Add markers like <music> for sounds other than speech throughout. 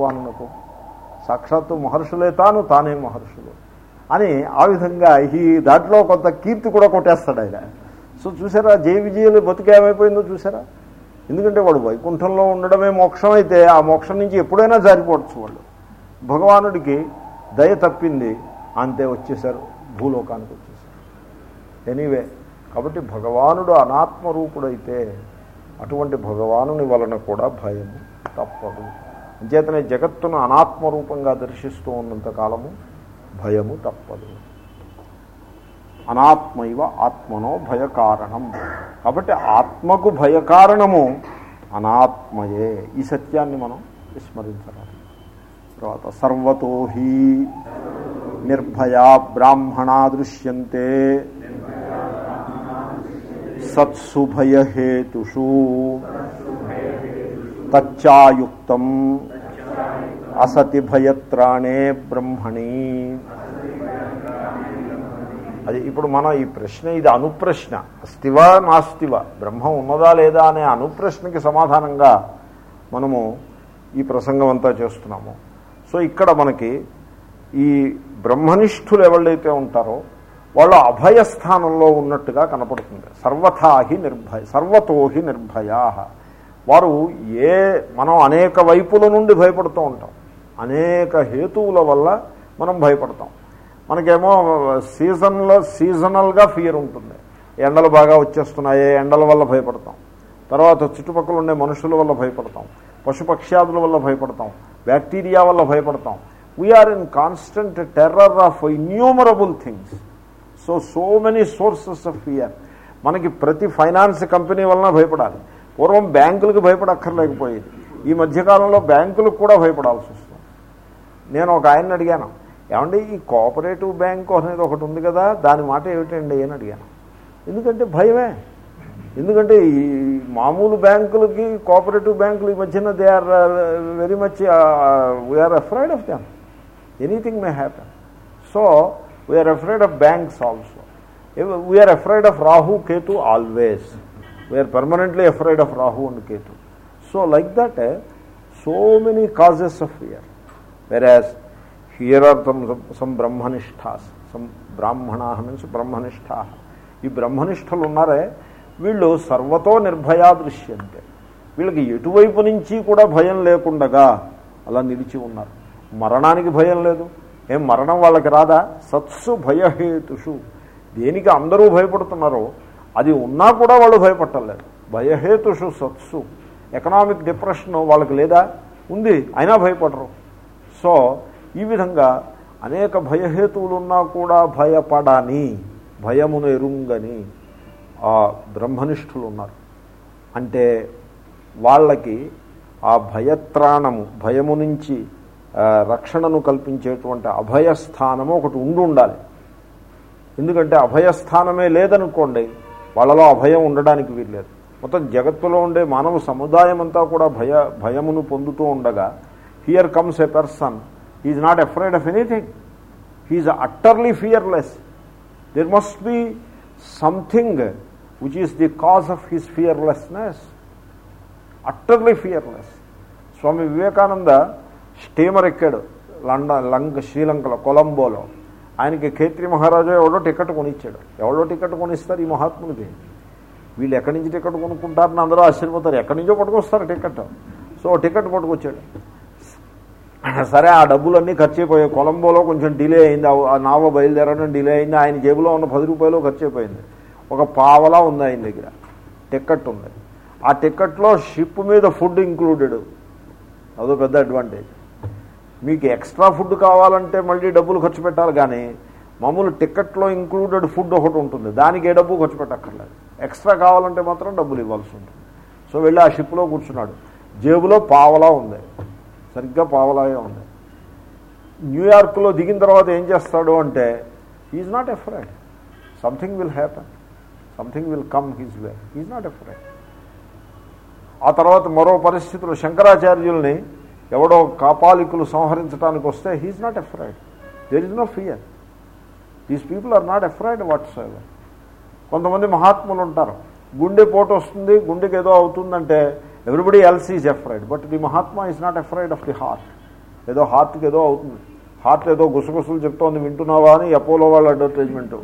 భగవానునకు. సాక్షాత్తు మహర్షులే తాను తానే మహర్షులు. అని ఆ విధంగా ఈ దాంట్లో కొంత కీర్తి కూడా కొట్టేస్తాడు ఆయన. సో చూసారా జయ విజయులు బతికేమైపోయిందో చూసారా? ఎందుకంటే వాడు వైకుంఠంలో ఉండడమే మోక్షం అయితే ఆ మోక్షం నుంచి ఎప్పుడైనా జారిపోవచ్చు వాళ్ళు భగవానుడికి దయ తప్పింది అంతే వచ్చేసారు భూలోకానికి వచ్చేసారు ఎనీవే కాబట్టి భగవానుడు అనాత్మరూపుడైతే అటువంటి భగవానుని వలన కూడా భయము తప్పదు. అంచేతనే జగత్తును అనాత్మరూపంగా దర్శిస్తూ ఉన్నంత కాలము భయము తప్పదు. అనాత్మైవ ఆత్మనో భయకారణం. కాబట్టి ఆత్మకు భయకారణము అనాత్మయే. ఈ సత్యాన్ని మనం విస్మరించాలి తర్వాత సర్వతో హి నిర్భయా బ్రాహ్మణా దృశ్యంతే సత్సుభయహేతుషు. తచ్చాయుక్తం. అసతి భయత్రాణే బ్రహ్మణి. అది ఇప్పుడు మనం ఈ ప్రశ్న ఇది అనుప్రశ్న. అస్తివా నాస్తివా. బ్రహ్మం ఉన్నదా లేదా అనే అనుప్రశ్నకి సమాధానంగా మనము ఈ ప్రసంగం అంతా చేస్తున్నాము. సో ఇక్కడ మనకి ఈ బ్రహ్మనిష్ఠులు ఎవళ్ళైతే ఉంటారో వాళ్ళు అభయస్థానంలో ఉన్నట్టుగా కనపడుతుంది. సర్వథాహి నిర్భయ సర్వతోహి నిర్భయా. వారు ఏ మనం అనేక వైపుల నుండి భయపడుతూ ఉంటాం. అనేక హేతువుల వల్ల మనం భయపడతాం. మనకేమో సీజన్లో సీజనల్గా ఫియర్ ఉంటుంది. ఎండలు బాగా వచ్చేస్తున్నాయి ఎండల వల్ల భయపడతాం. తర్వాత చుట్టుపక్కల ఉండే మనుషుల వల్ల భయపడతాం. పశుపక్ష్యాదుల వల్ల భయపడతాం. బ్యాక్టీరియా వల్ల భయపడతాం. We're in constant terror of innumerable things so so many sources of fear మనకి ప్రతి ఫైనాన్స్ కంపెనీ వలన భయపడాలి. పూర్వం బ్యాంకులకు భయపడక్కర్లేకపోయేది. ఈ మధ్యకాలంలో బ్యాంకులకు కూడా భయపడాల్సి వస్తుంది. నేను ఒక ఆయన్ని అడిగాను. ఏమంటే ఈ కోఆపరేటివ్ బ్యాంకు అనేది ఒకటి ఉంది కదా దాని మాట ఏమిటండి అని అడిగాను. ఎందుకంటే భయమే. ఎందుకంటే ఈ మామూలు బ్యాంకులకి కోఆపరేటివ్ బ్యాంకులు ఈ మధ్యన they are very much we're afraid of them anything may happen so we're afraid of banks also we're afraid of Rahu Ketu always we're permanently afraid of Rahu and Ketu so like that so many causes of fear whereas here are some some బ్రహ్మనిష్ఠాస్ some బ్రాహ్మణా means బ్రహ్మనిష్ఠా ఈ బ్రహ్మనిష్టలు ఉన్నారే వీళ్ళు సర్వతో నిర్భయా దృశ్యంతే వీళ్ళకి ఎటువైపు నుంచి కూడా భయం లేకుండగా అలా నిలిచి ఉన్నారు. మరణానికి భయం లేదు. ఏం మరణం వాళ్ళకి రాదా? సత్సు భయహేతుషు. దేనికి అందరూ భయపడుతున్నారో అది ఉన్నా కూడా వాళ్ళు భయపట్టలేదు భయహేతుషు సత్సు. ఎకనామిక్ డిప్రెషన్ వాళ్ళకి లేదా? ఉంది. అయినా భయపడరు. సో ఈ విధంగా అనేక భయహేతువులు ఉన్నా కూడా భయపడని భయమును ఎరుంగని ఆ బ్రహ్మనిష్ఠులు ఉన్నారు అంటే వాళ్ళకి ఆ భయత్రాణము భయము నుంచి రక్షణను కల్పించేటువంటి అభయస్థానము ఒకటి ఉండి ఉండాలి ఎందుకంటే అభయస్థానమే లేదనుకోండి వాళ్ళలో అభయం ఉండడానికి వీల్లేదు. మొత్తం జగత్తులో ఉండే మానవ సముదాయం అంతా కూడా భయ భయమును పొందుతూ ఉండగా here comes a person is not afraid of anything he's utterly fearless there must be something which is the cause of his fearlessness utterly fearless Swami Vivekananda steamer ఎక్కాడు లండన్ లంక శ్రీలంకలో కొలంబోలో. ఆయనకి ఖేత్రి మహారాజా ఎవడో టికెట్ కొనిచ్చాడు. ఎవడో టికెట్ కొనిస్తారు ఈ మహాత్ముడికి వీళ్ళు ఎక్కడి నుంచి టికెట్ కొనుక్కుంటారని అందరూ ఆశ్చర్యపోతారు. ఎక్కడి నుంచో పట్టుకొస్తారు టికెట్. సో టికెట్ పట్టుకొచ్చాడు. సరే ఆ డబ్బులన్నీ ఖర్చు అయిపోయాయి. కొలంబోలో కొంచెం డిలే అయింది. ఆ నావ బయలుదేరడం డిలే అయింది. ఆయన జేబులో ఉన్న పది రూపాయలు ఖర్చు అయిపోయింది. ఒక పావలా ఉంది ఆయన దగ్గర. టికెట్ ఉంది. ఆ టికెట్లో షిప్ మీద ఫుడ్ ఇంక్లూడెడ్. అదో పెద్ద అడ్వాంటేజ్. మీకు ఎక్స్ట్రా ఫుడ్ కావాలంటే మళ్ళీ డబ్బులు ఖర్చు పెట్టాలి కానీ మామూలు టికెట్లో ఇంక్లూడెడ్ ఫుడ్ ఒకటి ఉంటుంది. దానికి ఏ డబ్బు ఖర్చు పెట్టక్కర్లేదు. ఎక్స్ట్రా కావాలంటే మాత్రం డబ్బులు ఇవ్వాల్సి ఉంటుంది. సో వెళ్ళి ఆ షిప్లో కూర్చున్నాడు. జేబులో పావలా ఉంది. సరిగ్గా పావలాగే ఉంది. న్యూయార్క్లో దిగిన తర్వాత ఏం చేస్తాడు అంటే he's not afraid something will happen something will come his way is not afraid ఆ తర్వాత మరో పరిస్థితులు శంకరాచార్యుల్ని ఎవడో కాపాలికులు సంహరించడానికి వస్తే he's not afraid there is no fear these people are not afraid whatsoever కొంతమంది మహాత్ములు ఉంటారు. గుండె పోటు వస్తుంది గుండెకి ఏదో అవుతుందంటే everybody else is afraid but the Mahatma is not afraid of the heart ఏదో హార్ట్కి ఏదో అవుతుంది. హార్ట్ ఏదో గుసగుసలు చెప్తోంది వింటున్నావా అని అపోలో వాళ్ళ అడ్వర్టైజ్మెంట్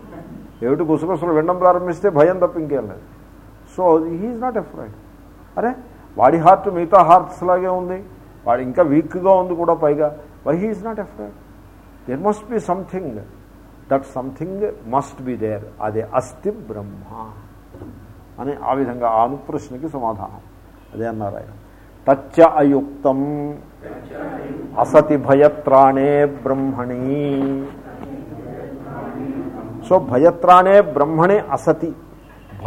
ఏమిటి గుసగుసలు వినడం ప్రారంభిస్తే భయం తప్ప ఇంకేం లేదు. సో హీఈస్ నాట్ ఎఫ్రైడ్ అరే వాడి హార్ట్ మిగతా హార్ట్స్ లాగే ఉంది. వాడు ఇంకా వీక్గా ఉంది కూడా పైగా. Why he's not afraid there must be something that something must be there అదే అస్థి బ్రహ్మ అని ఆ విధంగా ఆ అనుప్రశ్నకి సమాధానం. అదే అన్నారు ఆయన. తచ్చ అయుక్తం అసతి భయత్రాణే బ్రహ్మణి. సో భయత్రాణే బ్రహ్మణి అసతి.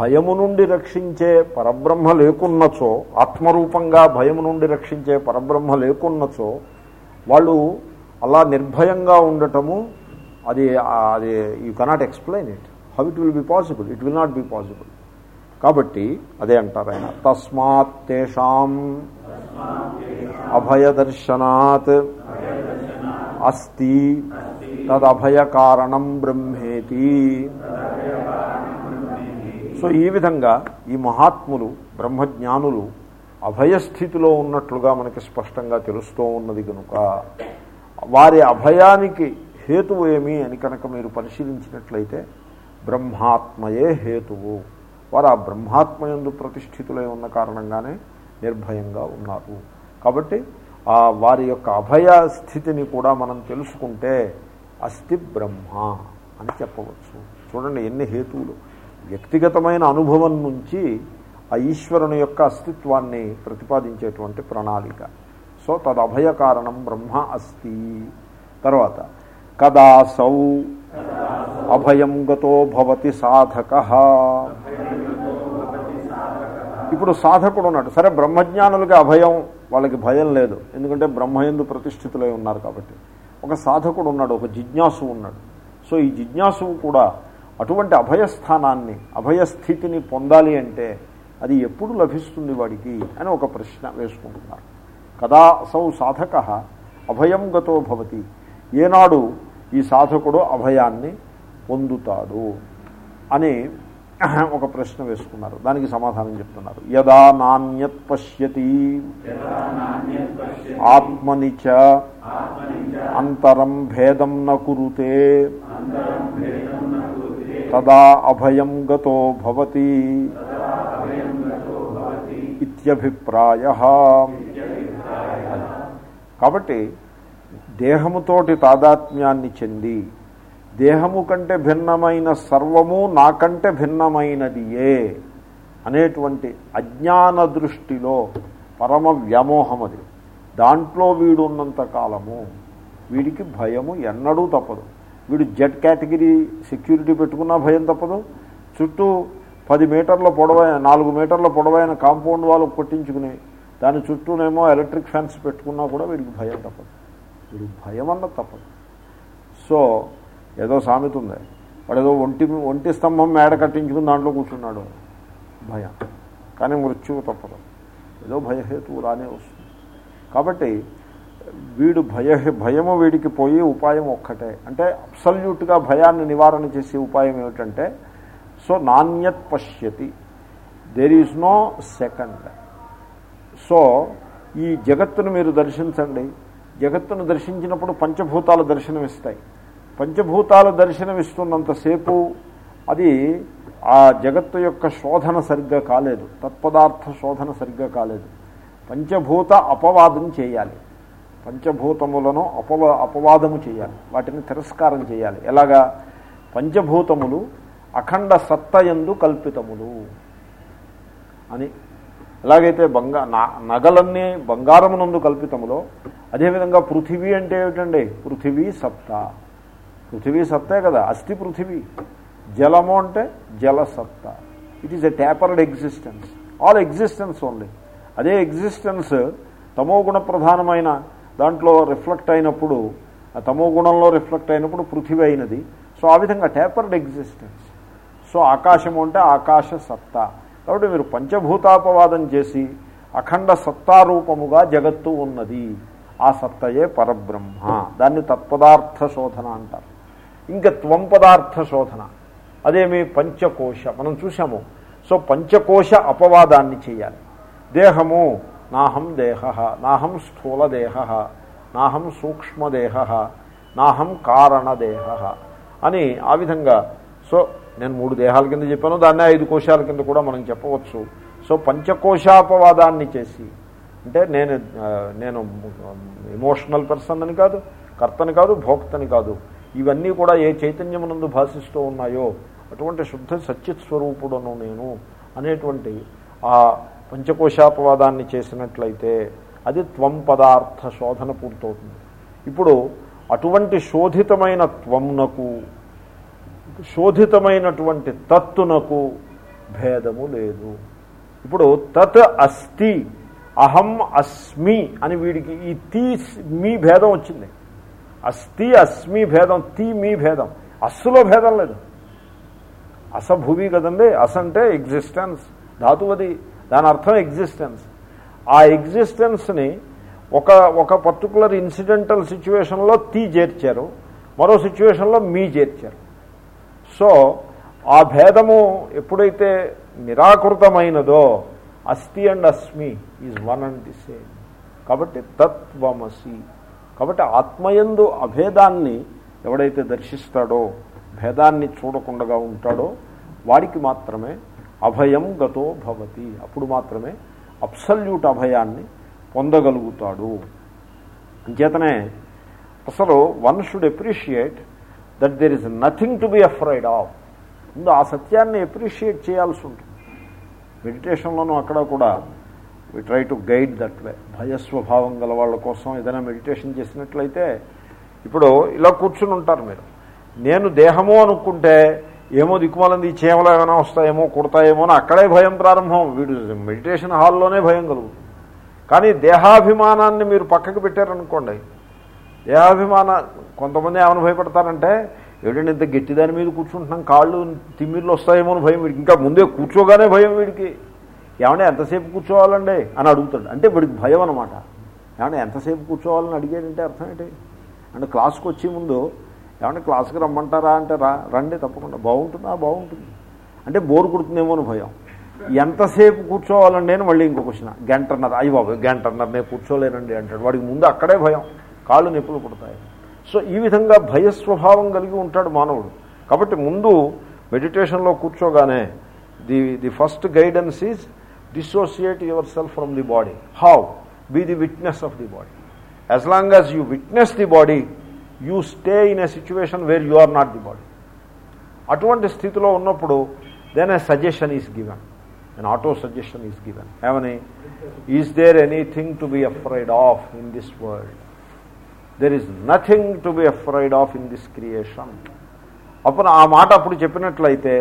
భయము నుండి రక్షించే పరబ్రహ్మ లేకున్నచో ఆత్మరూపంగా భయము నుండి రక్షించే పరబ్రహ్మ లేకున్నచో వాళ్ళు అలా నిర్భయంగా ఉండటము అది అది you cannot explain it how it will be possible it will not be possible కాబట్టి అదే అంటారు ఆయన. తస్మాత్ తేషాం అభయదర్శనాత్ అస్తి తదభయ కారణం బ్రహ్మేతి. సో ఈ విధంగా ఈ మహాత్ములు బ్రహ్మజ్ఞానులు అభయస్థితిలో ఉన్నట్లుగా మనకి స్పష్టంగా తెలుస్తూ ఉన్నది కనుక వారి అభయానికి హేతువు ఏమి అని కనుక మీరు పరిశీలించినట్లయితే బ్రహ్మాత్మయే హేతువు. వారు ఆ బ్రహ్మాత్మయందు ప్రతిష్ఠితులై ఉన్న కారణంగానే నిర్భయంగా ఉన్నారు. కాబట్టి ఆ వారి యొక్క అభయ స్థితిని కూడా మనం తెలుసుకుంటే అస్థి బ్రహ్మ అని చెప్పవచ్చు. చూడండి ఎన్ని హేతువులు. వ్యక్తిగతమైన అనుభవం నుంచి ఆ ఈశ్వరుని యొక్క అస్తిత్వాన్ని ప్రతిపాదించేటువంటి ప్రణాళిక. సో తదభయ కారణం బ్రహ్మ అస్తి. తర్వాత కదాసౌ అభయం గతో భవతి సాధక. ఇప్పుడు సాధకుడు ఉన్నాడు. సరే బ్రహ్మజ్ఞానులకి అభయం వాళ్ళకి భయం లేదు. ఎందుకంటే బ్రహ్మయందు ప్రతిష్ఠితులై ఉన్నారు కాబట్టి. ఒక సాధకుడు ఉన్నాడు ఒక జిజ్ఞాసు ఉన్నాడు. సో ఈ జిజ్ఞాసువు కూడా అటువంటి అభయస్థానాన్ని అభయస్థితిని పొందాలి అంటే అది ఎప్పుడు లభిస్తుంది వాడికి అని ఒక ప్రశ్న వేసుకుంటున్నారు. కదా సౌ సాధక అభయం గతో భవతి. ఏనాడు ఈ సాధకుడు అభయాన్ని పొందుతాడు అని <clears throat> ఒక ప్రశ్న వేసుకున్నారు. దానికి సమాధానం చెప్తున్నారు. యదా నాణ్యత్ పశ్యతి. చ అంతరం భేదం న కురుతే. తదా అభయం గతో భవతి ఇత్యభిప్రాయ. కాబట్టి దేహముతోటి తాదాత్మ్యాన్ని చెంది దేహము కంటే భిన్నమైన సర్వము నాకంటే భిన్నమైనదియే అనేటువంటి అజ్ఞాన దృష్టిలో పరమ వ్యామోహం అది దాంట్లో వీడున్నంత కాలము వీడికి భయము ఎన్నడూ తప్పదు. వీడు జెడ్ కేటగిరీ సెక్యూరిటీ పెట్టుకున్నా భయం తప్పదు. చుట్టూ పది మీటర్ల పొడవైన నాలుగు మీటర్ల పొడవైన కాంపౌండ్ వాళ్ళు కొట్టించుకుని దాని చుట్టూనేమో ఎలక్ట్రిక్ ఫ్యాన్స్ పెట్టుకున్నా కూడా వీడికి భయం తప్పదు. వీడికి భయం అన్నది తప్పదు. సో ఏదో సామెత ఉంది. వాడు ఏదో ఒంటి ఒంటి స్తంభం మేడ కట్టించుకుని దాంట్లో కూర్చున్నాడు. భయం. కానీ మృత్యువు తప్పదు. ఏదో భయహేతువు రానే వస్తుంది. కాబట్టి వీడు భయ భయము వీడికి పోయి ఉపాయం ఒక్కటే. అంటే అబ్సల్యూట్గా భయాన్ని నివారణ చేసే ఉపాయం ఏమిటంటే సో నాణ్యత్ పశ్యతి there is no second so ఈ జగత్తును మీరు దర్శించండి. జగత్తును దర్శించినప్పుడు పంచభూతాలు దర్శనమిస్తాయి. పంచభూతాలు దర్శనమిస్తున్నంతసేపు అది ఆ జగత్తు యొక్క శోధన సరిగ్గా కాలేదు. తత్పదార్థ శోధన సరిగ్గా కాలేదు. పంచభూత అపవాదం చేయాలి. పంచభూతములను అపవ అపవాదము చేయాలి. వాటిని తిరస్కారం చేయాలి. ఎలాగా? పంచభూతములు అఖండ సత్తయందు కల్పితములు అని. ఎలాగైతే బంగా నగలన్నీ బంగారమునందు కల్పితములో అదేవిధంగా పృథివీ అంటే ఏమిటండి? పృథివీ సత్త. పృథివీ సత్తే కదా. అస్థి పృథివీ. జలము అంటే జల సత్త. It is a tapered existence all existence only అదే ఎగ్జిస్టెన్స్ తమో గుణ ప్రధానమైన దాంట్లో రిఫ్లెక్ట్ అయినప్పుడు ఆ తమో గుణంలో రిఫ్లెక్ట్ అయినప్పుడు పృథివీ అయినది. సో ఆ విధంగా ట్యాపర్డ్ ఎగ్జిస్టెన్స్ సో ఆకాశము అంటే ఆకాశ సత్తా. కాబట్టి మీరు పంచభూతాపవాదం చేసి అఖండ సత్తారూపముగా జగత్తు ఉన్నది. ఆ సత్తయే పరబ్రహ్మ. దాన్ని తత్పదార్థ శోధన అంటారు. ఇంకా త్వం పదార్థ శోధన. అదేమి? పంచకోశ. మనం చూసాము సో పంచకోశ అపవాదాన్ని చేయాలి. దేహము నాహం దేహ నాహం స్థూల దేహ నాహం సూక్ష్మదేహ నాహం కారణదేహ అని ఆ విధంగా సో నేను మూడు దేహాల కింద చెప్పాను దాన్నే ఐదు కోశాల కింద కూడా మనం చెప్పవచ్చు. సో పంచకోశాపవాదాన్ని చేసి అంటే నేను నేను ఎమోషనల్ పర్సన్ అని కాదు కర్తని కాదు భోక్తని కాదు ఇవన్నీ కూడా ఏ చైతన్యమునందు భాషిస్తూ ఉన్నాయో అటువంటి శుద్ధ సచ్చిత్ నేను అనేటువంటి ఆ పంచకోశాపవాదాన్ని చేసినట్లయితే అది త్వం పదార్థ శోధన పూర్తవుతుంది. ఇప్పుడు అటువంటి శోధితమైన త్వంనకు శోధితమైనటువంటి తత్తునకు భేదము లేదు. ఇప్పుడు తత్ అస్తి అహం అస్మి అని వీడికి ఈ తీ మీ భేదం వచ్చింది. అస్థి అస్మి భేదం తీ మీ భేదం. అస్సులో భేదం లేదు. అస కదండి అస అంటే ఎగ్జిస్టెన్స్ ధాతువది దాని అర్థం ఎగ్జిస్టెన్స్ ఆ ఎగ్జిస్టెన్స్ని ఒక ఒక పర్టికులర్ ఇన్సిడెంటల్ సిచ్యువేషన్లో తీ చేర్చారు. మరో సిచ్యువేషన్లో మీ చేర్చారు. సో ఆ భేదము ఎప్పుడైతే నిరాకృతమైనదో అస్థి and Asmi is one and the same కాబట్టి తత్వమసి. కాబట్టి ఆత్మయందు అభేదాన్ని ఎవడైతే దర్శిస్తాడో భేదాన్ని చూడకుండా ఉంటాడో వాడికి మాత్రమే అభయం గతో భవతి. అప్పుడు మాత్రమే అబ్సల్యూట్ అభయాన్ని పొందగలుగుతాడు. అంచేతనే అసలు one should appreciate that there is nothing to be afraid of. ముందు ఆ సత్యాన్ని అప్రిషియేట్ చేయాల్సి ఉంటుంది. మెడిటేషన్లోనూ అక్కడ కూడా we try to guide that way. భయస్వభావం గల వాళ్ళ కోసం ఏదైనా మెడిటేషన్ చేసినట్లయితే ఇప్పుడు ఇలా కూర్చుని ఉంటారు మీరు. నేను దేహము అనుకుంటే ఏమో దిక్కుమాలంది ఈ చేమలో ఏమైనా వస్తాయేమో కుడతాయేమో అని అక్కడే భయం ప్రారంభం. వీడు మెడిటేషన్ హాల్లోనే భయం కలుగుతుంది. కానీ దేహాభిమానాన్ని మీరు పక్కకు పెట్టారనుకోండి దేహాభిమాన కొంతమంది ఏమైనా భయపడతారంటే ఏమిటంటే ఇంత గట్టి దాని మీద కూర్చుంటున్నాం కాళ్ళు తిమ్మిర్లు వస్తాయేమో అని భయం వీడికి. ఇంకా ముందే కూర్చోగానే భయం వీడికి. ఏమంటే ఎంతసేపు కూర్చోవాలండి? అని అడుగుతాడు. అంటే వీడికి భయం అనమాట ఏమంటే ఎంతసేపు కూర్చోవాలని అడిగాడంటే అర్థం ఏంటి? అంటే క్లాస్కి వచ్చే ముందు ఏమంటే క్లాస్కి రమ్మంటారా అంటే రా రండి తప్పకుండా. బాగుంటుందా? బాగుంటుంది. అంటే బోర్ కుడుతుందేమో అని భయం. ఎంతసేపు కూర్చోవాలండి అని మళ్ళీ ఇంకో క్వశ్చన్. గంటన్నర. అయ్యి బాబు గంటన్నర నేను కూర్చోలేనండి అంటాడు. వాడికి ముందు అక్కడే భయం. కాళ్ళు నిప్పులు పుడతాయి. సో ఈ విధంగా భయస్వభావం కలిగి ఉంటాడు మానవుడు. కాబట్టి ముందు మెడిటేషన్లో కూర్చోగానే the the first guidance is dissociate yourself from the body. How? Be the witness of the body. As long as you witness the body you stay in a situation where you are not the body అటువంటి స్థితిలో ఉన్నప్పుడు then a suggestion is given an auto suggestion is given. ఏమని? Is there anything to be afraid of in this world there is nothing to be afraid of in this creation అప్పుడు ఆ మాట అప్పుడు చెప్పినట్లయితే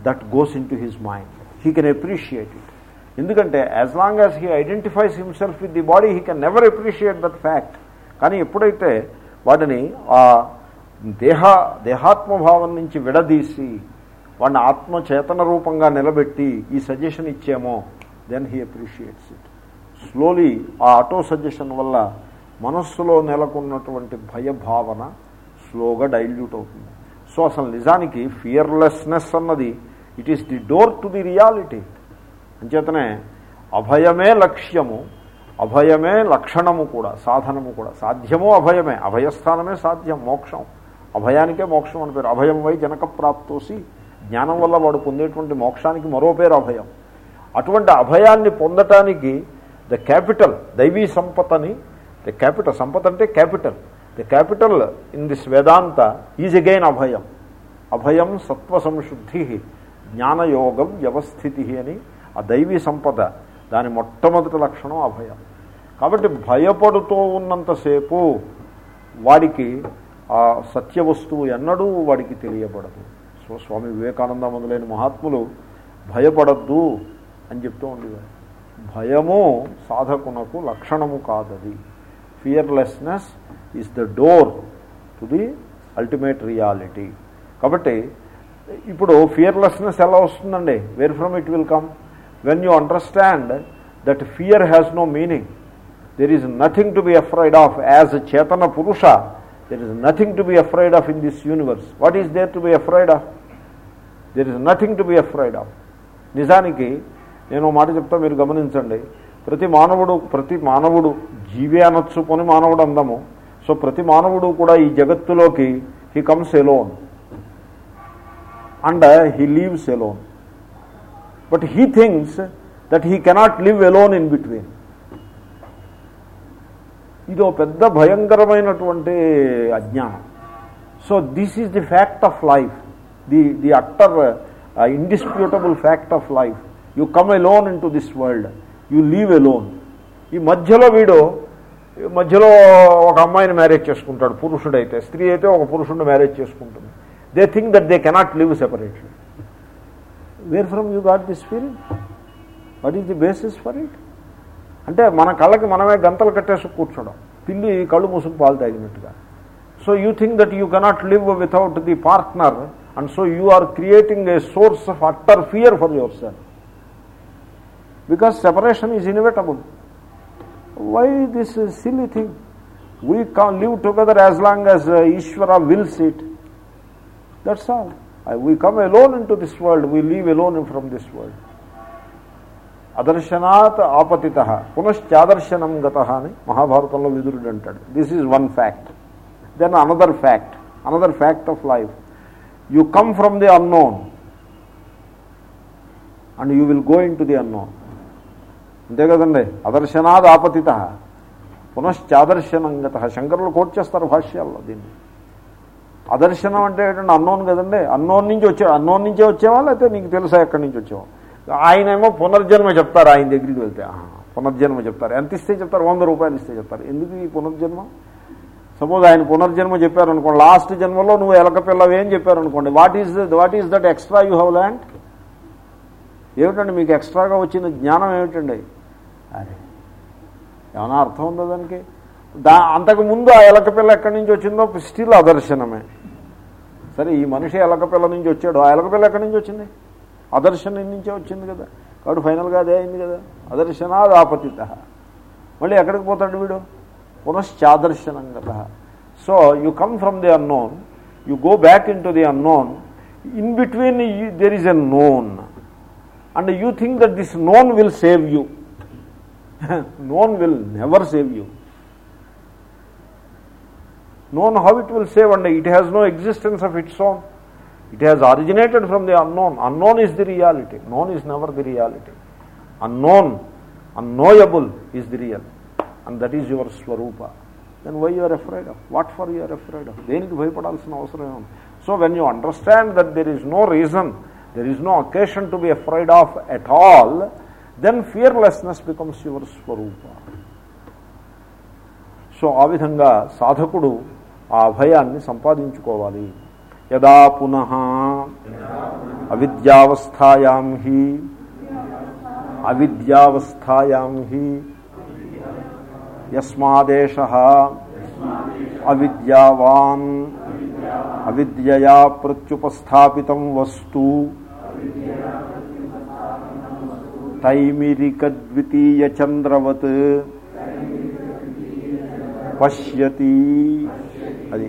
that goes into his mind he can appreciate it ఎందుకంటే as long as he identifies himself with the body he can never appreciate that fact కానీ ఎప్పుడైతే వాడిని ఆ దేహ దేహాత్మభావం నుంచి విడదీసి వాడిని ఆత్మచేతన రూపంగా నిలబెట్టి ఈ సజెషన్ ఇచ్చామో then he appreciates it slowly ఆ ఆటో సజెషన్ వల్ల మనస్సులో నెలకొన్నటువంటి భయభావన స్లోగా డైల్యూట్ అవుతుంది. సో అసలు నిజానికి ఫియర్లెస్నెస్ అన్నది it is the door to the reality అంచేతనే అభయమే లక్ష్యము అభయమే లక్షణము కూడా సాధనము కూడా. సాధ్యము అభయమే. అభయస్థానమే సాధ్యం మోక్షం. అభయానికే మోక్షం అని పేరు. అభయం వై జనక ప్రాప్తోసి జ్ఞానం వల్ల వాడు పొందేటువంటి మోక్షానికి మరో పేరు అభయం. అటువంటి అభయాన్ని పొందటానికి ద క్యాపిటల్ దైవీ సంపతని ద క్యాపిటల్ సంపత్ అంటే capital the capital in this Vedanta is again అభయం. అభయం సత్వ సంశుద్ధి జ్ఞానయోగం వ్యవస్థితి అని ఆ దైవీ సంపద దాని మొట్టమొదటి లక్షణం అభయం. కాబట్టి భయపడుతూ ఉన్నంతసేపు వాడికి ఆ సత్య వస్తువు ఎన్నడూ వాడికి తెలియబడదు. సో స్వామి వివేకానంద మొదలైన మహాత్ములు భయపడద్దు అని చెప్తూ ఉండేవారు. భయము సాధకునకు లక్షణము కాదది. Fearlessness is the door to the ultimate reality కాబట్టి ఇప్పుడు ఫియర్లెస్నెస్ ఎలా వస్తుందండి? Where from it will come when you understand that fear has no meaning there is nothing to be afraid of as చేతన పురుష there is nothing to be afraid of in this universe what is there to be afraid of there is nothing to be afraid of నిజానికి నేను మాట చెప్తా మీరు గమనించండి. ప్రతి మానవుడు ప్రతి మానవుడు జీవే అనొచ్చు కొని మానవుడు అందము. సో ప్రతి మానవుడు కూడా ఈ జగత్తులోకి he comes alone and he leaves alone but he thinks that he cannot live alone in between ఇది ఒక పెద్ద భయంకరమైనటువంటి అజ్ఞానం. So this is the fact of life the the utter indisputable fact of life you come alone into this world you leave alone ఈ మధ్యలో వీడు మధ్యలో ఒక అమ్మాయిని మ్యారేజ్ చేసుకుంటాడు. పురుషుడైతే స్త్రీ అయితే ఒక పురుషుడిని మ్యారేజ్ చేసుకుంటుంది. They think that they cannot live separately where from you got this feeling what is the basis for it అంటే మన కళ్ళకి మనమే గంతలు కట్టేసి కూర్చోడం. పిల్లి కళ్ళు మూసుకు పాలు తాగినట్టుగా. So you think that you cannot live without the partner and so you are creating a source of utter fear for yourself because separation is inevitable why this silly thing we can live together as long as Ishwara wills it that's all we come alone into this world we leave alone from this world అదర్శనాత్ ఆపతిత పునశ్చాదర్శనం గత అని మహాభారతంలో విదురుడు అంటాడు. This is one fact then another fact another fact of life you come from the unknown and you will go into the unknown అంతే కదండి? అదర్శనాద్ ఆపతిత పునశ్చాదర్శనం గత. శంకరులు కోట్ చేస్తారు భాష్యాల్లో దీన్ని. అదర్శనం అంటే ఏంటంటే అన్నోన్ కదండి? అన్నోన్ నుంచి వచ్చే అన్నోన్ నుంచే వచ్చేవా? లేకపోతే నీకు తెలుసా ఎక్కడి నుంచి వచ్చేవా? ఆయన ఏమో పునర్జన్మ చెప్తారు ఆయన దగ్గరికి వెళ్తే. పునర్జన్మ చెప్తారు. ఎంత ఇస్తే చెప్తారు? వంద రూపాయలు ఇస్తే చెప్తారు. ఎందుకు ఈ పునర్జన్మ? సపోజ్ ఆయన పునర్జన్మ చెప్పారు అనుకోండి లాస్ట్ జన్మలో నువ్వు ఎలక పిల్లవే అని చెప్పారు అనుకోండి what is what is that extra you have land ఏమిటండి మీకు ఎక్స్ట్రాగా వచ్చిన జ్ఞానం ఏమిటండి? అరే ఏమైనా అర్థం ఉందా దానికి? దా అంతకు ముందు ఆ ఎలక పిల్ల ఎక్కడి నుంచి వచ్చిందో స్టిల్ అదర్శనమే సరే ఈ మనిషి ఎలక పిల్ల నుంచి వచ్చాడు. ఆ ఎలక పిల్ల ఎక్కడి నుంచి వచ్చింది? అదర్శనం నుంచే వచ్చింది కదా. కాబట్టి ఫైనల్గా అదే అయింది కదా. అదర్శనాది ఆపతిత. మళ్ళీ ఎక్కడికి పోతాడు వీడు? పునశ్చాదర్శనం కదా. So you come from the unknown you go back into the unknown in between there is a known and you think that this known will save you known will never save you known how it will save and it has no existence of its own It has originated from the unknown. Unknown is the reality. Known is never the reality. Unknown, unknowable is the real. And that is your swarupa. Then why you are afraid of? What for you are afraid of? దేనికి భయపడాల్సిన అవసరం ఏముంది so when you understand that there is no reason there is no occasion to be afraid of at all then fearlessness becomes your Swaroopa so ఆ విధంగా సాధకుడు ఆ అభయాన్ని సంపాదించుకోవాలి యదా పునః అవిద్యావస్థాయాం హి అవిద్యావస్థాయాం హి యస్మాదేశ అవిద్యావాన్ అవిద్యయా ప్రత్యుపస్థాపితం వస్తు తైమిరికద్వితీయ చంద్రవత్ పశ్యతి అది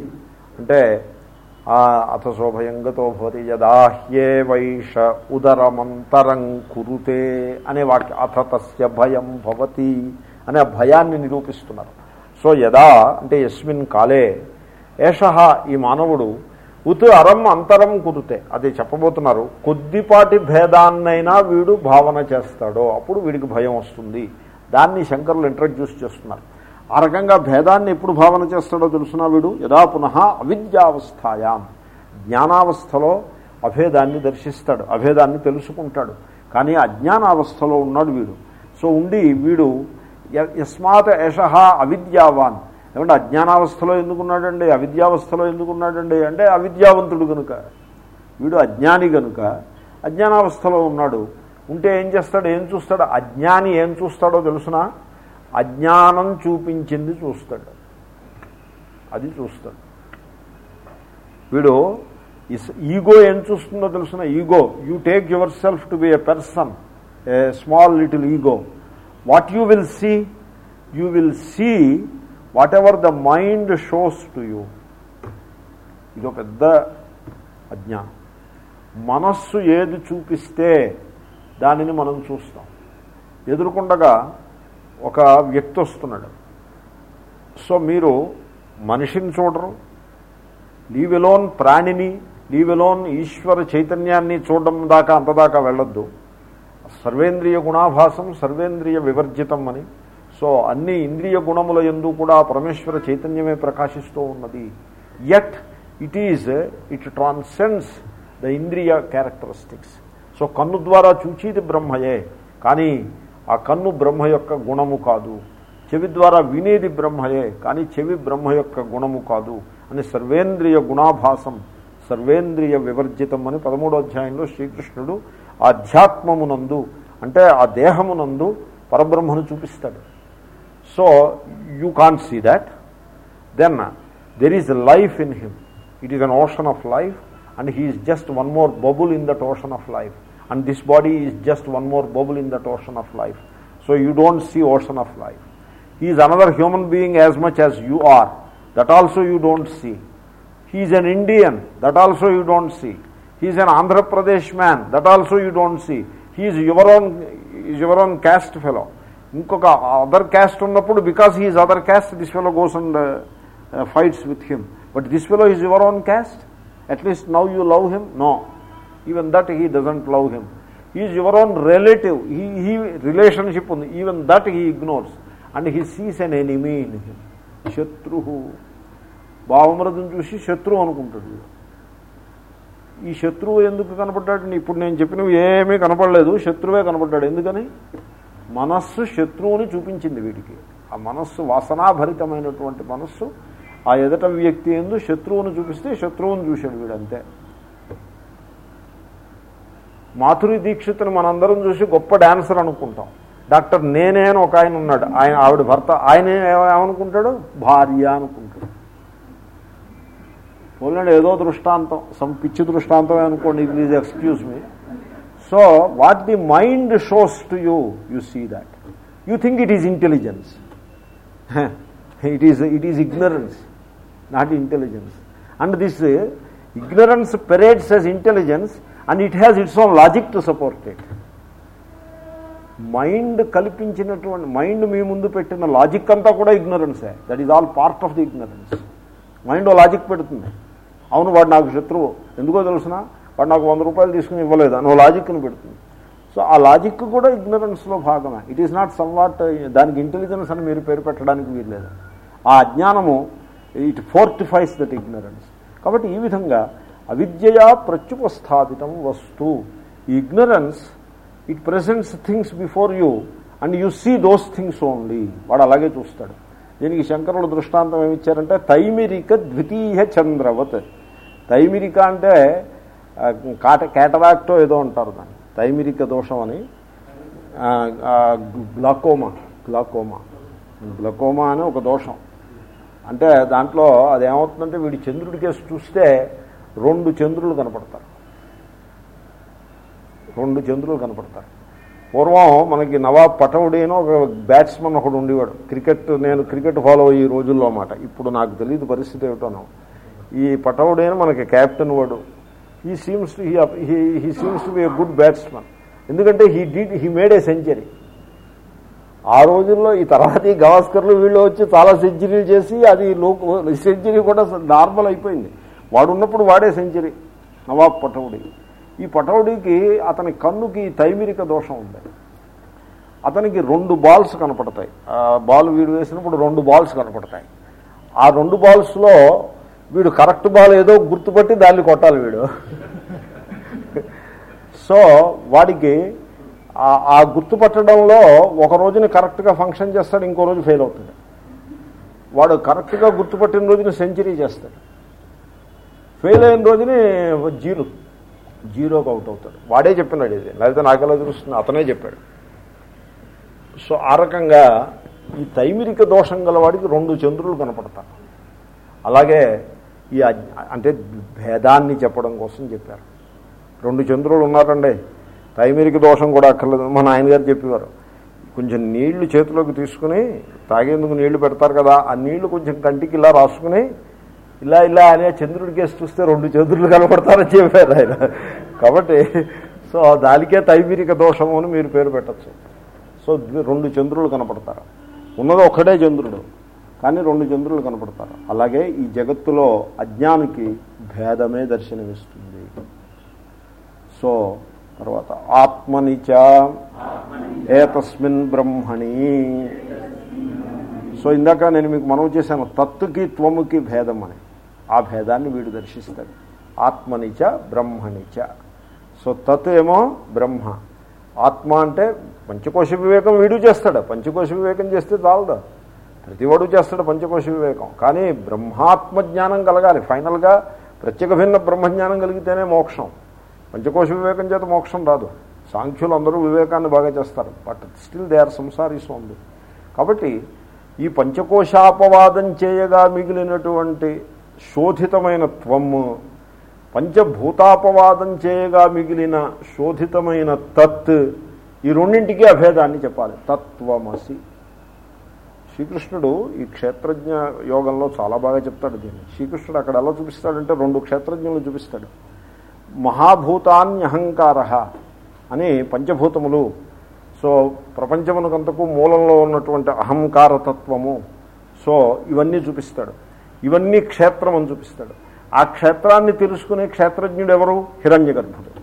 అంటే ఆ అథ శోభయంగతో భవతి యదాహ్యే వైష ఉదరమంతరం కురుతే అనే వాక్య అథ తస్య భయం భవతి అనే భయాన్ని నిరూపిస్తున్నారు. సో యదా అంటే యస్మిన్ కాలే ఏష ఈ మానవుడు ఉత్ అరం అంతరం కురుతే. అది చెప్పబోతున్నారు. కొద్దిపాటి భేదాన్నైనా వీడు భావన చేస్తాడో. అప్పుడు వీడికి భయం వస్తుంది. దాన్ని శంకరులు ఇంట్రడ్యూస్ చేస్తున్నారు. ఆ రకంగా భేదాన్ని ఎప్పుడు భావన చేస్తాడో తెలుసునా వీడు? యదా పునః అవిద్యావస్థాయాం. జ్ఞానావస్థలో అభేదాన్ని దర్శిస్తాడు అభేదాన్ని తెలుసుకుంటాడు. కానీ అజ్ఞానావస్థలో ఉన్నాడు వీడు. సో ఉండి వీడు యస్మాత్ యశ అవిద్యావాన్. ఏమంటే అజ్ఞానావస్థలో ఎందుకున్నాడండి? అవిద్యావస్థలో ఎందుకున్నాడండి? అంటే అవిద్యావంతుడు కనుక వీడు అజ్ఞాని కనుక అజ్ఞానావస్థలో ఉన్నాడు. ఉంటే ఏం చేస్తాడు? ఏం చూస్తాడు? అజ్ఞాని ఏం చూస్తాడో తెలుసునా? అజ్ఞానం చూపించింది చూస్తాడు. అది చూస్తాడు. వీడు ఈగో ఏం చూస్తుందో తెలిసిన ego. You take yourself to be a person a small little ego. What you will see? You will see whatever the mind shows to you. ఇదో పెద్ద అజ్ఞానం. మనస్సు ఏది చూపిస్తే దానిని మనం చూస్తాం. ఎదురుకుండగా ఒక వ్యక్తి వస్తున్నాడు. సో మీరు మనిషిని చూడరు. లీవ్ ఎలోన్ ప్రాణిని లీవ్ ఎలోన్ ఈశ్వర చైతన్యాన్ని చూడడం దాకా అంతదాకా వెళ్ళొద్దు. సర్వేంద్రియ గుణాభాసం సర్వేంద్రియ వివర్జితం అని. సో అన్ని ఇంద్రియ గుణముల ఎందు కూడా పరమేశ్వర చైతన్యమే ప్రకాశిస్తూ ఉన్నది. Yet it is it transcends the ఇంద్రియ క్యారెక్టరిస్టిక్స్ సో కన్ను ద్వారా చూచేది బ్రహ్మయే. కానీ ఆ కన్ను బ్రహ్మ యొక్క గుణము కాదు. చెవి ద్వారా వినేది బ్రహ్మయే కానీ చెవి బ్రహ్మ యొక్క గుణము కాదు అని సర్వేంద్రియ గుణాభాసం సర్వేంద్రియ వివర్జితం అని పదమూడో అధ్యాయంలో శ్రీకృష్ణుడు ఆధ్యాత్మమునందు అంటే ఆ దేహమునందు పరబ్రహ్మను చూపిస్తాడు. So you can't see that then there is life in him it is an ocean of life and he is just one more bubble in that ocean of life And this body is just one more bubble in that ocean of life so you don't see ocean of life he is another human being as much as you are that also you don't see he is an Indian, that also you don't see. He is an Andhra Pradesh man, that also you don't see. He is your own, is your own caste fellow. ఇంకొక other caste ఉన్నప్పుడు because he is other caste this fellow goes and fights with him but this fellow is your own caste at least now you love him no even that he doesn't love him is your own relative he he relationship ఉంది. Even that he ignores and he sees an enemy in him శత్రు భావమృతం చూసి శత్రువు అనుకుంటాడు. ఈ శత్రువు ఎందుకు కనపడ్డాడు? ఇప్పుడు నేను చెప్పినవి ఏమీ కనపడలేదు. శత్రువే కనపడ్డాడు. ఎందుకని? మనస్సు శత్రువుని చూపించింది వీడికి. ఆ మనస్సు వాసనాభరితమైనటువంటి మనస్సు. ఆ ఎదట వ్యక్తి ఎందు శత్రువును చూపిస్తే శత్రువుని చూశాడు వీడంతే. మాధురి దీక్షితుని మనందరం చూసి గొప్ప డాన్సర్ అనుకుంటాం. డాక్టర్ నేనే అని ఒక ఆయన ఉన్నాడు. ఆయన ఆవిడ భర్త. ఆయన ఏమనుకుంటాడు? భార్య అనుకుంటాడు. పోలండి ఏదో దృష్టాంతం. సమ్ పిచ్చి దృష్టాంతం అనుకోండి. Please excuse me. So what the mind shows to you you see that. You think it is intelligence. It is it is ignorance not intelligence. And this ignorance parades as intelligence. And it has its own logic to support it mind కల్పించినటువంటి mind మీ ముందు పెట్టిన logic అంతా కూడా ఇగ్నరెన్సే that is all part of the ignorance mind ఓ లాజిక్ పెడుతుంది. అవును వాడు నాకు శత్రువు. ఎందుకో తెలుసిన? వాడు నాకు వంద రూపాయలు తీసుకుని ఇవ్వలేదు. అని ఓ లాజిక్ను పెడుతుంది. సో ఆ లాజిక్ కూడా ఇగ్నరెన్స్లో భాగమే. ఇట్ ఈస్ నాట్ సమ్వాట్ దానికి ఇంటెలిజెన్స్ అని మీరు పేరు పెట్టడానికి వీల్లేదు. ఆ అజ్ఞానము ఇట్ ఫోర్టిఫైస్ దట్ ఇగ్నరెన్స్ కాబట్టి ఈ విధంగా అవిద్యయా ప్రత్యుపస్థాపితం వస్తు. Ignorance it presents things before you and you see those things only వాడు అలాగే చూస్తాడు. దీనికి శంకరుడు దృష్టాంతం ఏమిచ్చారంటే తైమిరిక ద్వితీయ చంద్రవత్. తైమిరిక అంటే కాట కేటరాక్టో ఏదో అంటారు దాన్ని. తైమిరిక దోషం అని గ్లాకోమా గ్లాకోమా. గ్లకోమా అని ఒక దోషం. అంటే దాంట్లో అది ఏమవుతుందంటే వీడి చంద్రుడి కేసు చూస్తే రెండు చంద్రులు కనపడతారు. రెండు చంద్రులు కనపడతారు. పూర్వం మనకి నవాబ్ పటౌడి అని ఒక బ్యాట్స్మెన్ ఒకడు ఉండేవాడు. క్రికెట్ నేను క్రికెట్ ఫాలో అయ్యే రోజుల్లో అన్నమాట. ఇప్పుడు నాకు తెలియదు పరిస్థితి ఏమిటోనో. ఈ పటవుడైన మనకి క్యాప్టెన్ వాడు. He seems to he seems to be a good batsmen ఎందుకంటే he did he made a century ఆ రోజుల్లో ఈ తర్వాత ఈ గవాస్కర్లు వీళ్ళు వచ్చి చాలా సెంచరీలు చేసి అది లోకు సెంచరీ కూడా నార్మల్ అయిపోయింది. వాడు ఉన్నప్పుడు వాడే సెంచరీ. నవాబ్ పటౌడి. ఈ పటౌడికి అతని కన్నుకి తైమిరిక దోషం ఉంది. అతనికి రెండు బాల్స్ కనపడతాయి. ఆ బాల్ వీడు వేసినప్పుడు రెండు బాల్స్ కనపడతాయి. ఆ రెండు బాల్స్లో వీడు కరెక్ట్ బాల్ ఏదో గుర్తుపట్టి దాన్ని కొట్టాలి వీడు. సో వాడికి ఆ- ఆ గుర్తుపట్టడంలో ఒక రోజుని కరెక్ట్గా ఫంక్షన్ చేస్తాడు ఇంకో రోజు ఫెయిల్ అవుతుంది వాడు కరెక్ట్గా గుర్తుపట్టిన రోజున సెంచరీ చేస్తాడు. ఫెయిల్ అయిన రోజునే జీరో జీరోకి అవుట్ అవుతాడు. వాడే చెప్పినాడు ఇది. లేకపోతే నాకెలా తెలుస్తుంది? అతనే చెప్పాడు. సో ఆ రకంగా ఈ తైమిరిక దోషం గలవాడికి రెండు చంద్రులు కనపడతారు. అలాగే ఈ అంటే భేదాన్ని చెప్పడం కోసం చెప్పారు. రెండు చంద్రులు ఉన్నారండి. తైమిరిక దోషం కూడా అక్కర్లేదు. మా నాయనగారు చెప్పేవారు. కొంచెం నీళ్ళు చేతిలోకి తీసుకుని తాగేందుకు నీళ్ళు పెడతారు కదా ఆ నీళ్ళు కొంచెం కంటికి ఇలా రాసుకుని ఇలా ఇలా అనే చంద్రుడి కేసు చూస్తే రెండు చంద్రులు కనపడతారని చెప్పారు ఆయన. కాబట్టి సో దానికే తైమిరిక దోషము అని మీరు పేరు పెట్టచ్చు. సో రెండు చంద్రులు కనపడతారు. ఉన్నది ఒక్కడే చంద్రుడు కానీ రెండు చంద్రులు కనపడతారు. అలాగే ఈ జగత్తులో అజ్ఞానికి భేదమే దర్శనమిస్తుంది. సో తర్వాత ఆత్మనిచ ఏతస్మిన్ బ్రహ్మణి. సో ఇందాక నేను మీకు మనవి చేశాను తత్తుకి త్వముకి భేదం అని ఆ భేదాన్ని వీడు దర్శిస్తాడు. ఆత్మనిచ బ్రహ్మనిచ. సో తత్ ఏమో బ్రహ్మ. ఆత్మ అంటే పంచకోశ వివేకం వీడు చేస్తాడు. పంచకోశ వివేకం చేస్తే చాలదు. ప్రతివాడు చేస్తాడు పంచకోశ వివేకం. కానీ బ్రహ్మాత్మ జ్ఞానం కలగాలి. ఫైనల్గా ప్రత్యేక భిన్న బ్రహ్మజ్ఞానం కలిగితేనే మోక్షం. పంచకోశ వివేకం చేత మోక్షం రాదు. సాంఖ్యులు అందరూ వివేకాన్ని బాగా చేస్తారు. బట్ స్టిల్ దే ఆర్ సంసారీస్ కాబట్టి ఈ పంచకోశాపవాదం చేయగా మిగిలినటువంటి శోధితమైన త్వము పంచభూతాపవాదం చేయగా మిగిలిన శోధితమైన తత్ ఈ రెండింటికి అభేదాన్ని చెప్పాలి. తత్వమసి. శ్రీకృష్ణుడు ఈ క్షేత్రజ్ఞ యోగంలో చాలా బాగా చెప్తాడు దీన్ని. శ్రీకృష్ణుడు అక్కడ ఎలా చూపిస్తాడంటే రెండు క్షేత్రజ్ఞులు చూపిస్తాడు. మహాభూతాన్యహంకార అని పంచభూతములు. సో ప్రపంచమునకంతకు మూలంలో ఉన్నటువంటి అహంకారతత్వము. సో ఇవన్నీ చూపిస్తాడు. ఇవన్నీ క్షేత్రం అని చూపిస్తాడు. ఆ క్షేత్రాన్ని తెలుసుకునే క్షేత్రజ్ఞుడు ఎవరు? హిరణ్య గర్భుడు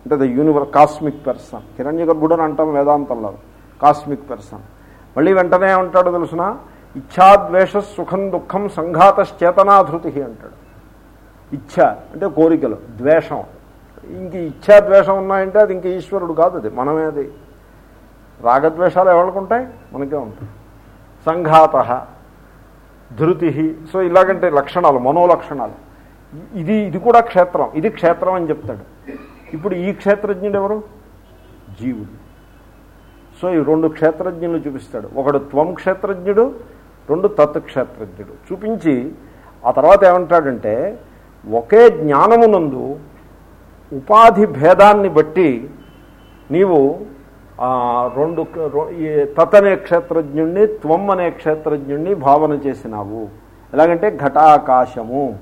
అంటే ద యూనివర్ కాస్మిక్ పర్సన్. హిరణ్య గర్భుడు అని అంటాం వేదాంతంలో. Cosmic person. మళ్ళీ వెంటనే ఏమంటాడో తెలుసిన? ఇచ్ఛాద్వేష సుఖం దుఃఖం సంఘాతశ్చేతనాధృతి అంటాడు. ఇచ్ఛ అంటే కోరికలు ద్వేషం. ఇంక ఇచ్ఛా ద్వేషం ఉన్నాయంటే అది ఇంక ఈశ్వరుడు కాదు అది మనమే అది. రాగద్వేషాలు ఎవరికి ఉంటాయి మనకే ఉంటాయి. సంఘాత. ధృతి సో ఇలాగంటే లక్షణాలు మనోలక్షణాలు. ఇది ఇది కూడా క్షేత్రం. ఇది క్షేత్రం అని చెప్తాడు. ఇప్పుడు ఈ క్షేత్రజ్ఞుడు ఎవరు? జీవుడు. సో ఈ రెండు క్షేత్రజ్ఞులు చూపిస్తాడు. ఒకడు త్వం క్షేత్రజ్ఞుడు రెండు తత్ క్షేత్రజ్ఞుడు. చూపించి ఆ తర్వాత ఏమంటాడంటే ఒకే జ్ఞానమునందు ఉపాధి భేదాన్ని బట్టి నీవు రెండు తత్ అనే క్షేత్రజ్ఞుణ్ణి త్వం అనే క్షేత్రజ్ఞుణ్ణి భావన చేసినావు. ఎలాగంటే ఘటాకాశము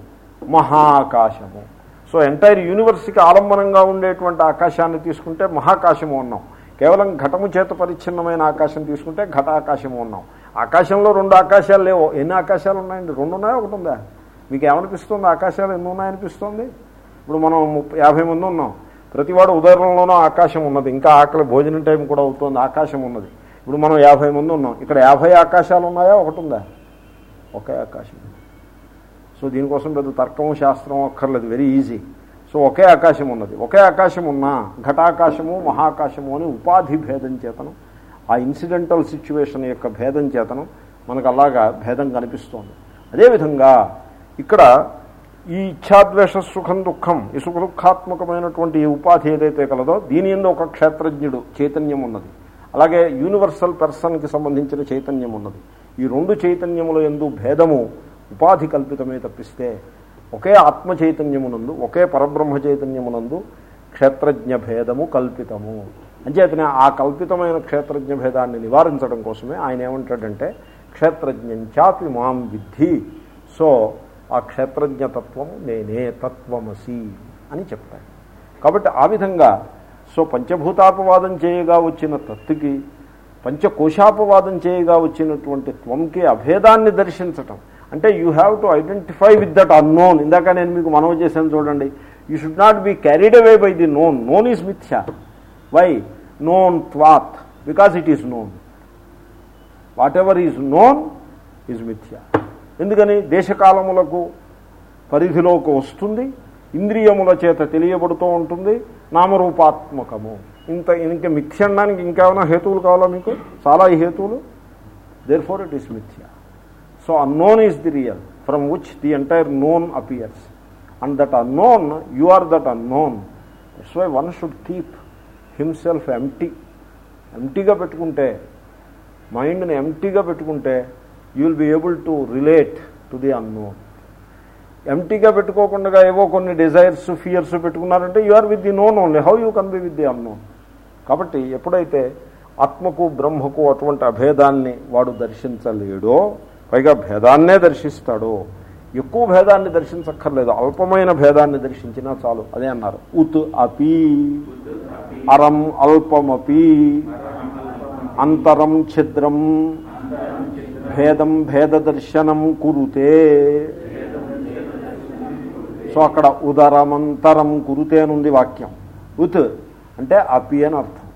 మహాకాశము. సో ఎంటైర్ యూనివర్స్కి ఆలంబనంగా ఉండేటువంటి ఆకాశాన్ని తీసుకుంటే మహాకాశము ఉన్నాం. కేవలం ఘటము చేత పరిచ్ఛిన్నమైన ఆకాశం తీసుకుంటే ఘటాకాశము ఉన్నాం. ఆకాశంలో రెండు ఆకాశాలు లేవు. ఎన్ని ఆకాశాలు ఉన్నాయండి? రెండు ఉన్నాయా? ఒకటి ఉందా? మీకు ఏమనిపిస్తుంది ఆకాశాలు ఎన్ని ఉన్నాయనిపిస్తుంది? ఇప్పుడు మనం యాభై మంది ఉన్నాం. ప్రతివాడు ఉదయంలోనూ ఆకాశం ఉన్నది. ఇంకా ఆకలి భోజనం టైం కూడా అవుతుంది. ఆకాశం ఉన్నది. ఇప్పుడు మనం యాభై మంది ఉన్నాం. ఇక్కడ యాభై ఆకాశాలు ఉన్నాయా? ఒకటి ఉందా? ఒకే ఆకాశం. సో దీనికోసం పెద్ద తర్కము శాస్త్రం అక్కర్లేదు. వెరీ ఈజీ సో ఒకే ఆకాశం ఉన్నది. ఒకే ఆకాశం ఉన్నా ఘటాకాశము మహాకాశము అని ఉపాధి భేదం చేతనం ఆ ఇన్సిడెంటల్ సిచ్యువేషన్ యొక్క భేదం చేతనం మనకు అలాగా భేదం కనిపిస్తోంది. అదేవిధంగా ఇక్కడ ఈ ఇచ్ఛాద్వేష సుఖం దుఃఖం ఈ సుఖ దుఃఖాత్మకమైనటువంటి ఉపాధి ఏదైతే కలదో దీని ఎందు ఒక క్షేత్రజ్ఞుడు చైతన్యం ఉన్నది అలాగే యూనివర్సల్ పర్సన్కి సంబంధించిన చైతన్యం ఉన్నది ఈ రెండు చైతన్యముల ఎందు భేదము ఉపాధి కల్పితమే తప్పిస్తే ఒకే ఆత్మ చైతన్యమునందు ఒకే పరబ్రహ్మ చైతన్యమునందు క్షేత్రజ్ఞ భేదము కల్పితము. అంచేతనే ఆ కల్పితమైన క్షేత్రజ్ఞ భేదాన్ని నివారించడం కోసమే ఆయన ఏమంటాడంటే క్షేత్రజ్ఞంచాపి మాం విద్ధి. సో ఆ క్షేత్రజ్ఞతత్వము నేనే తత్వమసి అని చెప్తాడు కాబట్టి ఆ విధంగా సో పంచభూతాపవాదం చేయగా వచ్చిన తత్తుకి పంచకోశాపవాదం చేయగా వచ్చినటువంటి త్వంకి అభేదాన్ని దర్శించటం. అంటే you have to identify with that unknown ఇందాక నేను మీకు మనవి చేశాను చూడండి. You should not be carried away by the known known is మిథ్యా why known త్వాత్ because it is known whatever is known is మిథ్యా ఎందుకని దేశకాలములకు పరిధిలోకి వస్తుంది ఇంద్రియముల చేత తెలియబడుతూ ఉంటుంది నామరూపాత్మకము. ఇంత ఇంకా మిథ్య అనడానికి ఇంకేమైనా హేతువులు కావాలా మీకు? చాలా ఈ హేతువులు. దేర్ ఫోర్ ఇట్ ఈస్ మిథ్య so unknown is the real from which the entire known appears and that unknown you are that unknown it's why one should keep himself empty ఎంటీగా పెట్టుకుంటే మైండ్ని ఎంటీగా పెట్టుకుంటే you will be able to relate to the unknown ఎంటీగా పెట్టుకోకుండా ఏవో కొన్ని desires fears పెట్టుకున్నారంటే you are with the known only how you can be with the unknown కాబట్టి ఎప్పుడైతే ఆత్మకు బ్రహ్మకు అటువంటి అభేదాన్ని వాడు దర్శించలేడో పైగా భేదాన్నే దర్శిస్తాడో ఎక్కువ భేదాన్ని దర్శించక్కర్లేదు. అల్పమైన భేదాన్ని దర్శించినా చాలు. అదే అన్నారు. ఉత్ అపి అరం అల్పమపి అంతరం ఛిద్రం భేదం భేద దర్శనం కురుతే. సో అక్కడ ఉదరమంతరం కురుతే అనుంది వాక్యం. ఉత్ అంటే అపి అని అర్థం.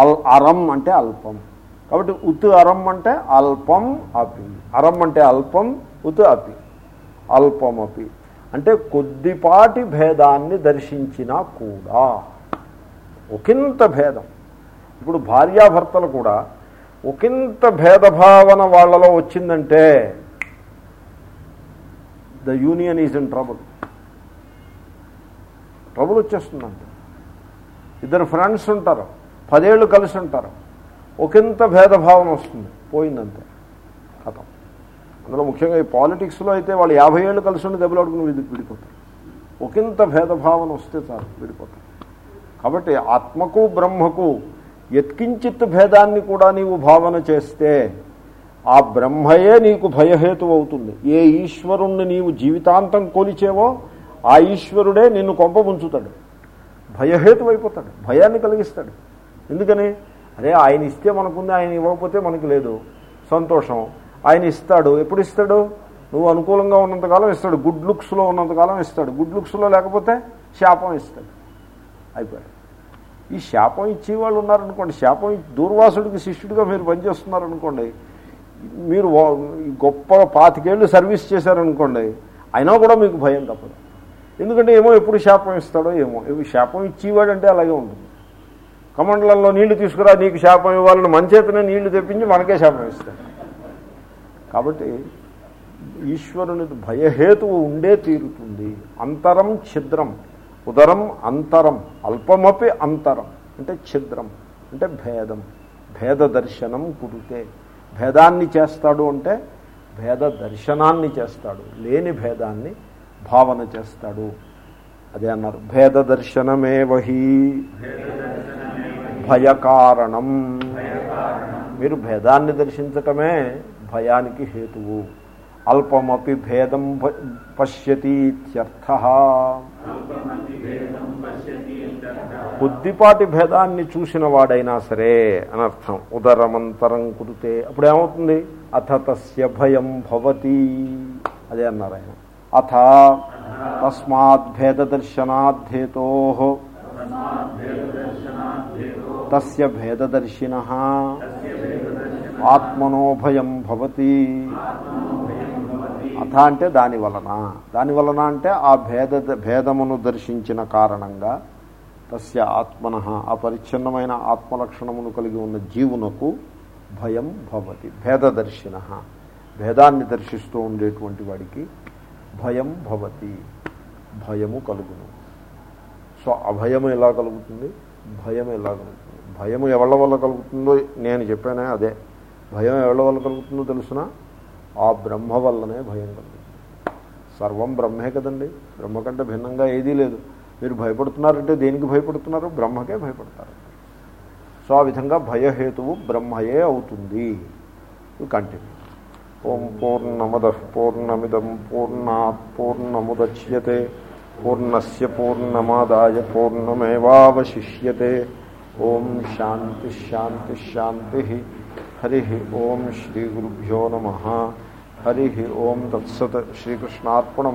అల్ అరం అంటే అల్పం. కాబట్టి ఉత్ అరం అంటే అల్పం అపి. అరం అంటే అల్పం ఉత్ అపి. అల్పం అపి అంటే కొద్దిపాటి భేదాన్ని దర్శించినా కూడా ఒకంత భేదం. ఇప్పుడు భార్యాభర్తలు కూడా ఒకంత భేదభావన వాళ్ళలో వచ్చిందంటే the union is in trouble. Trouble వచ్చేస్తుందంటే. ఇద్దరు ఫ్రెండ్స్ ఉంటారు పదేళ్ళు కలిసి ఉంటారు. ఒకంత భేదభావం వస్తుంది పోయిందంతే. కథం. అందులో ముఖ్యంగా ఈ పాలిటిక్స్లో అయితే వాళ్ళు యాభై ఏళ్ళు కలిసి ఉండి దెబ్బలాడుకుని విధి విడిపోతారు. ఒకంత భేదభావన వస్తే చాలు విడిపోతారు. కాబట్టి ఆత్మకు బ్రహ్మకు ఎత్కించిత్ భేదాన్ని కూడా నీవు భావన చేస్తే ఆ బ్రహ్మయే నీకు భయహేతు అవుతుంది. ఏ ఈశ్వరుణ్ణి నీవు జీవితాంతం కొలిచేవో ఆ ఈశ్వరుడే నిన్ను కొంపముంచుతాడు భయహేతు అయిపోతాడు. భయాన్ని కలిగిస్తాడు. ఎందుకని? అరే ఆయన ఇస్తే మనకుంది ఆయన ఇవ్వకపోతే మనకి లేదు. సంతోషం. ఆయన ఇస్తాడు. ఎప్పుడు ఇస్తాడు? నువ్వు అనుకూలంగా ఉన్నంతకాలం ఇస్తాడు. గుడ్ లుక్స్లో ఉన్నంతకాలం ఇస్తాడు. గుడ్ లుక్స్లో లేకపోతే శాపం ఇస్తాడు. అయిపోయాడు. ఈ శాపం ఇచ్చేవాళ్ళు ఉన్నారనుకోండి శాపం దూర్వాసుడికి శిష్యుడిగా మీరు పనిచేస్తున్నారనుకోండి మీరు ఓ- గొప్ప పాతికేళ్ళు సర్వీస్ చేశారనుకోండి అయినా కూడా మీకు భయం తప్పదు. ఎందుకంటే ఏమో ఎప్పుడు శాపం ఇస్తాడో ఏమో. శాపం ఇచ్చేవాడంటే అలాగే ఉంటుంది. కమండలంలో నీళ్ళు తీసుకురా నీకు శాపం ఇవ్వాలని మంచేతనే నీళ్ళు తెప్పించి మనకే శాపం ఇస్తాడు. కాబట్టి ఈశ్వరుని భయహేతువు ఉండే తీరుతుంది. అంతరం ఛిద్రం. ఉదరం అంతరం అల్పమపి అంతరం అంటే ఛిద్రం అంటే భేదం భేద దర్శనం కురితే. భేదాన్ని చేస్తాడు అంటే భేద దర్శనాన్ని చేస్తాడు లేని భేదాన్ని భావన చేస్తాడు. అదే అన్నారు భేద దర్శనమే వహి. భయకారణం. మీరు భేదాన్ని దర్శించటమే భయానికి హేతువు. అల్పమపి భేదం పశ్యతీత్యర్థ. కొద్దిపాటి భేదాన్ని చూసిన వాడైనా సరే అనర్థం ఉదరమంతరం కుడితే అప్పుడు ఏమవుతుంది అథ తస్య భయం భవతి. అదే అన్నారు ఆయన. అథ తస్మాత్ భేద దర్శనాద్ధేతో తస్య భేదదర్శిన. ఆత్మనోభయం భవతి. అథ అంటే దాని వలన. దాని వలన అంటే ఆ భేద భేదమును దర్శించిన కారణంగా తస్య ఆత్మన ఆ పరిచ్ఛిన్నమైన ఆత్మలక్షణమును కలిగి ఉన్న జీవునకు భయం భవతి. భేదదర్శిన భేదాన్ని దర్శిస్తూ ఉండేటువంటి వాడికి భయం భవతి. భయము కలుగును. సో అభయము ఎలా కలుగుతుంది? భయం ఎలా కలుగుతుంది? భయము ఎవళ్ళ వల్ల కలుగుతుందో నేను చెప్పానే అదే. భయం ఎవళ్ళ వల్ల కలుగుతుందో తెలుసునా? ఆ బ్రహ్మ వల్లనే భయం కలుగుతుంది. సర్వం బ్రహ్మే కదండి. బ్రహ్మ కంటే భిన్నంగా ఏదీ లేదు. మీరు భయపడుతున్నారంటే దేనికి భయపడుతున్నారు? బ్రహ్మకే భయపడతారు. సో ఆ విధంగా భయహేతువు బ్రహ్మయే అవుతుంది. కంటిన్యూ ఓం పూర్ణమద పూర్ణమిదం పూర్ణా పూర్ణముద్యతే. పూర్ణస్ పూర్ణమాదాయ పూర్ణమేవాశిష్యే ఓం శాంతి శాంతి శాంతి. హరి ఓం శ్రీ గురుభ్యో నమ. హరి ఓం తత్సత్ శ్రీకృష్ణార్పణమస్తు